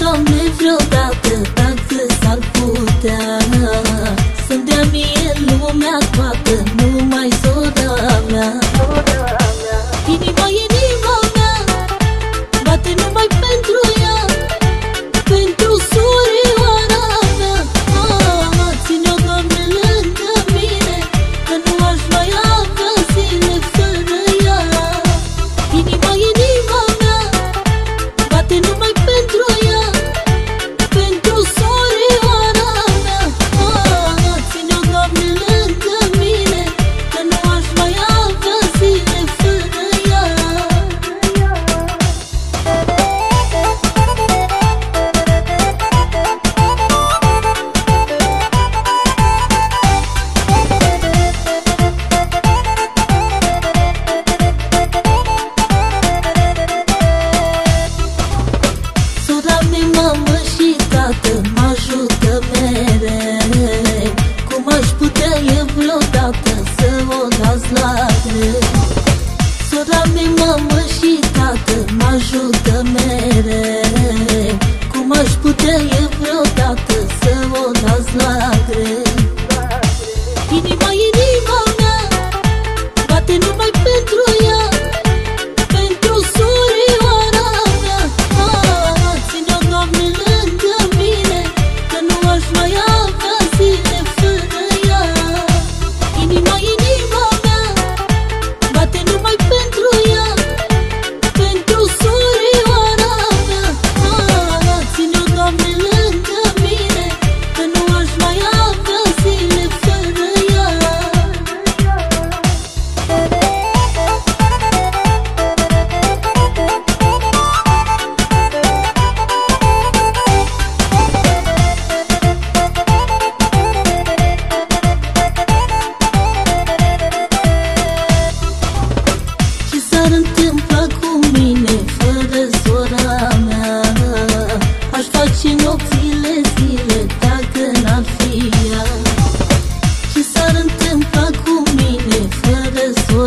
Doamne, vreodată Dacă s-ar putea. Să-mi dea mie lumea toată Numai sora mea. tată mă ajută mereu. Cum aș putea eu vreodată să o las la Sora mea, mamă și tată mă ajută mereu. Cum aș putea eu vreodată să o las la Inima, inima mea, bate numai pentru ea Unutmaya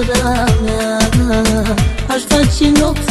dorada Aș face nopți